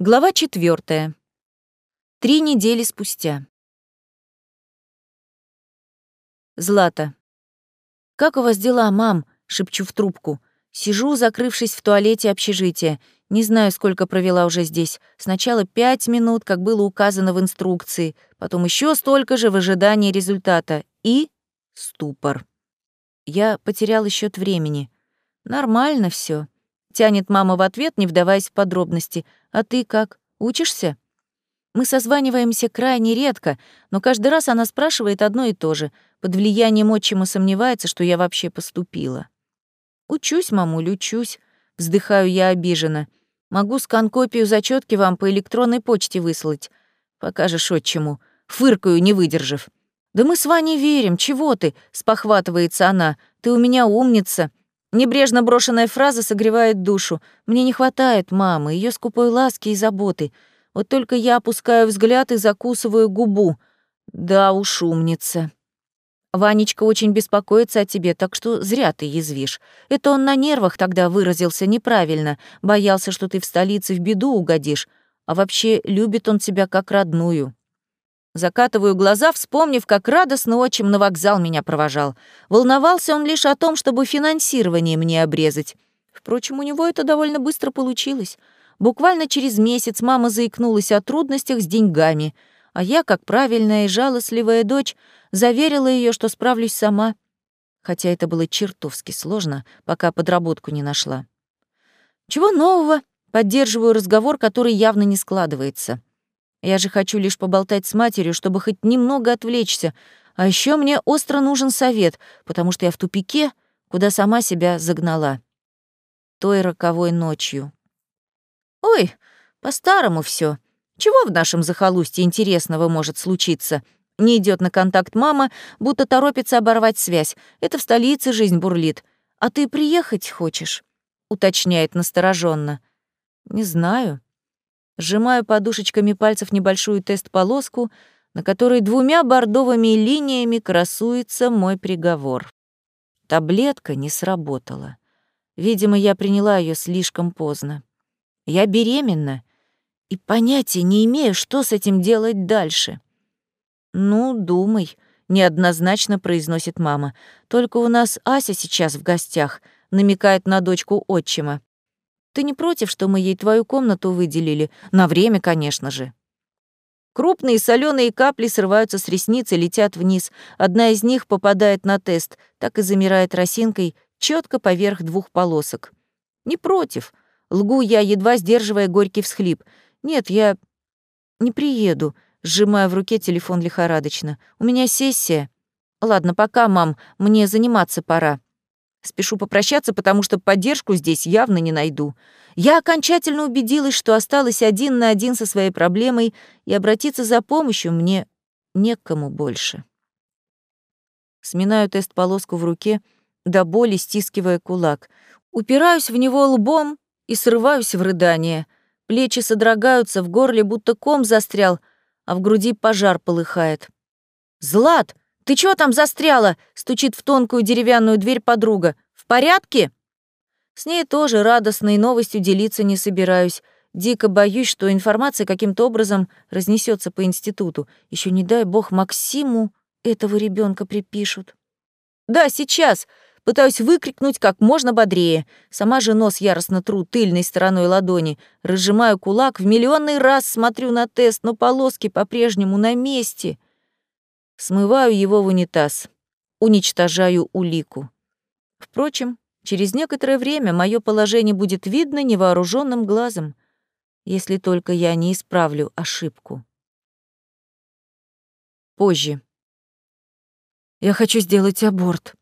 Глава четвертая. Три недели спустя. Злата. «Как у вас дела, мам?» — шепчу в трубку. Сижу, закрывшись в туалете общежития. Не знаю, сколько провела уже здесь. Сначала пять минут, как было указано в инструкции, потом еще столько же в ожидании результата. И ступор. Я потерял счет времени. Нормально все. Тянет мама в ответ, не вдаваясь в подробности. «А ты как? Учишься?» Мы созваниваемся крайне редко, но каждый раз она спрашивает одно и то же. Под влиянием отчима сомневается, что я вообще поступила. «Учусь, мамуль, учусь», — вздыхаю я обиженно. «Могу скан-копию зачетки вам по электронной почте выслать. Покажешь отчиму». Фыркаю, не выдержав. «Да мы с Ваней верим, чего ты?» — спохватывается она. «Ты у меня умница. Небрежно брошенная фраза согревает душу. Мне не хватает мамы, ее скупой ласки и заботы. Вот только я опускаю взгляд и закусываю губу. Да уж умница. Ванечка очень беспокоится о тебе, так что зря ты язвишь. Это он на нервах тогда выразился неправильно, боялся, что ты в столице в беду угодишь. А вообще любит он тебя как родную. Закатываю глаза, вспомнив, как радостно отчим на вокзал меня провожал. Волновался он лишь о том, чтобы финансирование мне обрезать. Впрочем, у него это довольно быстро получилось. Буквально через месяц мама заикнулась о трудностях с деньгами, а я, как правильная и жалостливая дочь, заверила ее, что справлюсь сама. Хотя это было чертовски сложно, пока подработку не нашла. Чего нового? Поддерживаю разговор, который явно не складывается. Я же хочу лишь поболтать с матерью, чтобы хоть немного отвлечься. А еще мне остро нужен совет, потому что я в тупике, куда сама себя загнала. Той роковой ночью. Ой, по-старому все. Чего в нашем захолустье интересного может случиться? Не идет на контакт мама, будто торопится оборвать связь. Это в столице жизнь бурлит. А ты приехать хочешь? Уточняет настороженно. Не знаю. Сжимаю подушечками пальцев небольшую тест-полоску, на которой двумя бордовыми линиями красуется мой приговор. Таблетка не сработала. Видимо, я приняла ее слишком поздно. Я беременна и понятия не имею, что с этим делать дальше. «Ну, думай», — неоднозначно произносит мама. «Только у нас Ася сейчас в гостях», — намекает на дочку отчима. Ты не против, что мы ей твою комнату выделили? На время, конечно же». Крупные соленые капли срываются с ресниц и летят вниз. Одна из них попадает на тест, так и замирает росинкой четко поверх двух полосок. «Не против», — лгу я, едва сдерживая горький всхлип. «Нет, я не приеду», — сжимая в руке телефон лихорадочно. «У меня сессия». «Ладно, пока, мам, мне заниматься пора». Спешу попрощаться, потому что поддержку здесь явно не найду. Я окончательно убедилась, что осталась один на один со своей проблемой, и обратиться за помощью мне некому больше. Сминаю тест-полоску в руке, до боли стискивая кулак. Упираюсь в него лбом и срываюсь в рыдание. Плечи содрогаются, в горле будто ком застрял, а в груди пожар полыхает. «Злат!» «Ты чё там застряла?» — стучит в тонкую деревянную дверь подруга. «В порядке?» С ней тоже радостной новостью делиться не собираюсь. Дико боюсь, что информация каким-то образом разнесется по институту. Еще не дай бог Максиму этого ребенка припишут. «Да, сейчас!» Пытаюсь выкрикнуть как можно бодрее. Сама же нос яростно тру тыльной стороной ладони. Разжимаю кулак, в миллионный раз смотрю на тест, но полоски по-прежнему на месте. Смываю его в унитаз. Уничтожаю улику. Впрочем, через некоторое время мое положение будет видно невооруженным глазом, если только я не исправлю ошибку. Позже. Я хочу сделать аборт.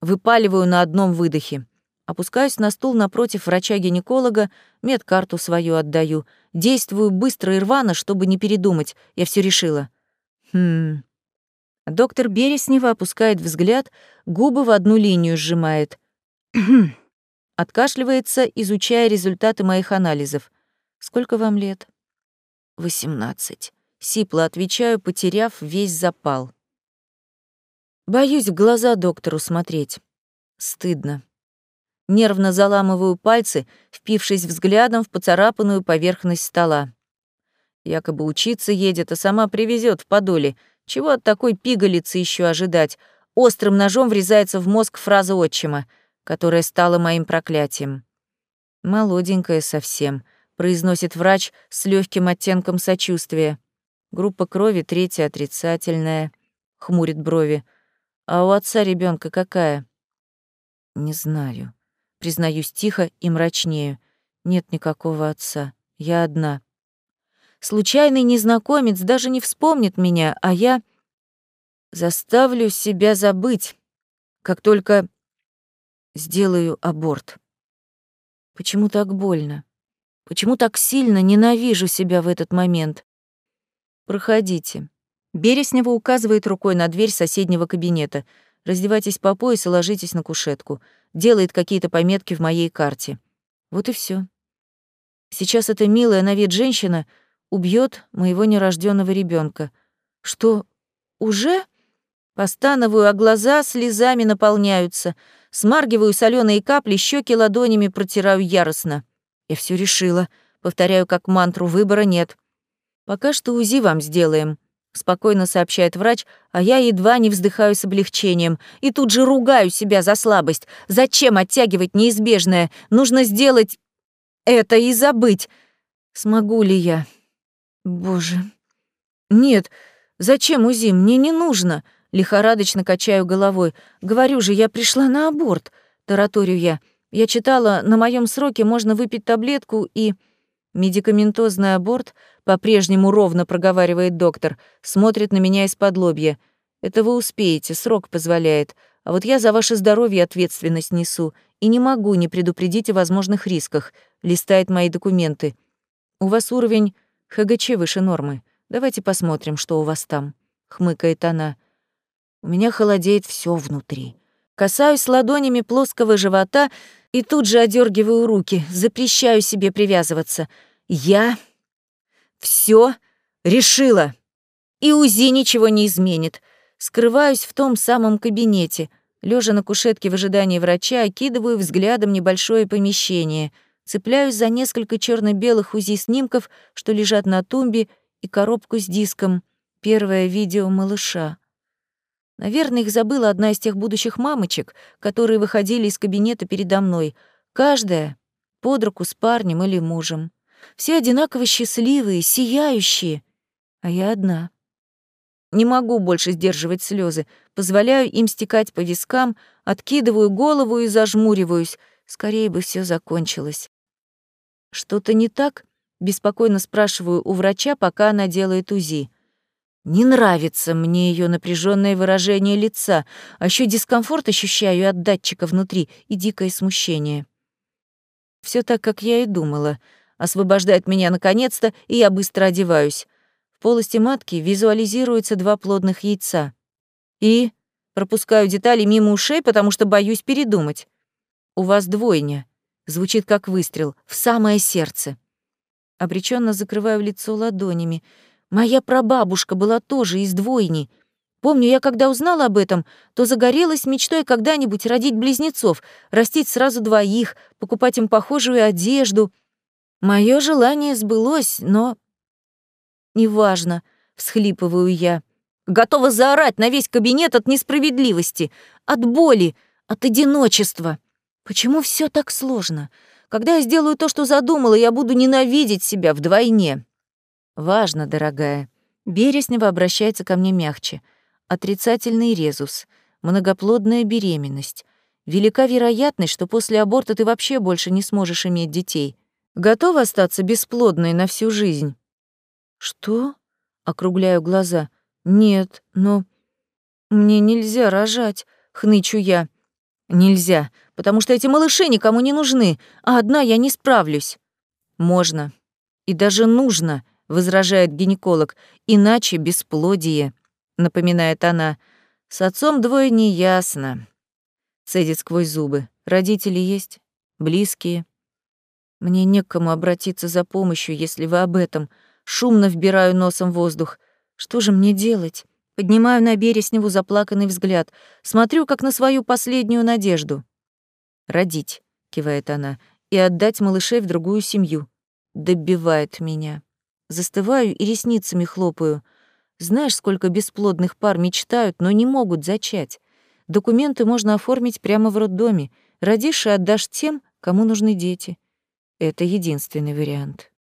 Выпаливаю на одном выдохе. Опускаюсь на стул напротив врача-гинеколога, медкарту свою отдаю. Действую быстро и рвано, чтобы не передумать. Я все решила. Хм, Доктор Береснева опускает взгляд, губы в одну линию сжимает. Откашливается, изучая результаты моих анализов. «Сколько вам лет?» «Восемнадцать». Сипло отвечаю, потеряв весь запал. Боюсь в глаза доктору смотреть. Стыдно. Нервно заламываю пальцы, впившись взглядом в поцарапанную поверхность стола. Якобы учиться едет, а сама привезет в Подоле. Чего от такой пигалицы еще ожидать? Острым ножом врезается в мозг фраза отчима, которая стала моим проклятием. «Молоденькая совсем», — произносит врач с легким оттенком сочувствия. Группа крови третья отрицательная, хмурит брови. А у отца ребенка какая? Не знаю. Признаюсь тихо и мрачнею. Нет никакого отца. Я одна. Случайный незнакомец даже не вспомнит меня, а я заставлю себя забыть, как только сделаю аборт. Почему так больно? Почему так сильно ненавижу себя в этот момент? Проходите. Береснева указывает рукой на дверь соседнего кабинета. Раздевайтесь по пояс и ложитесь на кушетку. Делает какие-то пометки в моей карте. Вот и все. Сейчас эта милая на вид женщина убьет моего нерожденного ребенка. Что, уже? Постановую, а глаза слезами наполняются. Смаргиваю соленые капли, щеки ладонями протираю яростно. Я все решила. Повторяю как мантру, выбора нет. Пока что УЗИ вам сделаем. — спокойно сообщает врач, а я едва не вздыхаю с облегчением. И тут же ругаю себя за слабость. Зачем оттягивать неизбежное? Нужно сделать это и забыть. Смогу ли я? Боже. Нет, зачем УЗИ? Мне не нужно. Лихорадочно качаю головой. Говорю же, я пришла на аборт. Тараторю я. Я читала, на моем сроке можно выпить таблетку и... Медикаментозный аборт, по-прежнему ровно проговаривает доктор, смотрит на меня из-под лобья. Это вы успеете, срок позволяет. А вот я за ваше здоровье ответственность несу и не могу не предупредить о возможных рисках. Листает мои документы. У вас уровень ХГЧ выше нормы. Давайте посмотрим, что у вас там. Хмыкает она. У меня холодеет все внутри. Касаюсь ладонями плоского живота и тут же одергиваю руки, запрещаю себе привязываться. Я все решила. И УЗИ ничего не изменит. Скрываюсь в том самом кабинете. Лежа на кушетке в ожидании врача, окидываю взглядом небольшое помещение. Цепляюсь за несколько черно белых УЗИ-снимков, что лежат на тумбе, и коробку с диском. Первое видео малыша. Наверное, их забыла одна из тех будущих мамочек, которые выходили из кабинета передо мной. Каждая под руку с парнем или мужем. Все одинаково счастливые, сияющие. А я одна. Не могу больше сдерживать слезы, позволяю им стекать по вискам, откидываю голову и зажмуриваюсь. Скорее бы все закончилось. Что-то не так? Беспокойно спрашиваю у врача, пока она делает УЗИ. Не нравится мне ее напряженное выражение лица, а еще дискомфорт ощущаю от датчика внутри и дикое смущение. Все так, как я и думала. Освобождает меня наконец-то, и я быстро одеваюсь. В полости матки визуализируются два плодных яйца. И пропускаю детали мимо ушей, потому что боюсь передумать. У вас двойня. Звучит как выстрел в самое сердце. Обреченно закрываю лицо ладонями. Моя прабабушка была тоже из двойни. Помню, я когда узнала об этом, то загорелась мечтой когда-нибудь родить близнецов, растить сразу двоих, покупать им похожую одежду. Мое желание сбылось, но... Неважно, всхлипываю я. Готова заорать на весь кабинет от несправедливости, от боли, от одиночества. Почему все так сложно? Когда я сделаю то, что задумала, я буду ненавидеть себя вдвойне. «Важно, дорогая». Береснева обращается ко мне мягче. Отрицательный резус, многоплодная беременность. Велика вероятность, что после аборта ты вообще больше не сможешь иметь детей. Готова остаться бесплодной на всю жизнь? Что? Округляю глаза. Нет, но... Мне нельзя рожать, хнычу я. Нельзя, потому что эти малыши никому не нужны, а одна я не справлюсь. Можно. И даже нужно, возражает гинеколог, иначе бесплодие, напоминает она. С отцом двое неясно. Цедит сквозь зубы. Родители есть? Близкие? Мне не к кому обратиться за помощью, если вы об этом. Шумно вбираю носом воздух. Что же мне делать? Поднимаю на Бересневу заплаканный взгляд. Смотрю, как на свою последнюю надежду. «Родить», — кивает она, — «и отдать малышей в другую семью». Добивает меня. Застываю и ресницами хлопаю. Знаешь, сколько бесплодных пар мечтают, но не могут зачать. Документы можно оформить прямо в роддоме. Родишь и отдашь тем, кому нужны дети. Это единственный вариант.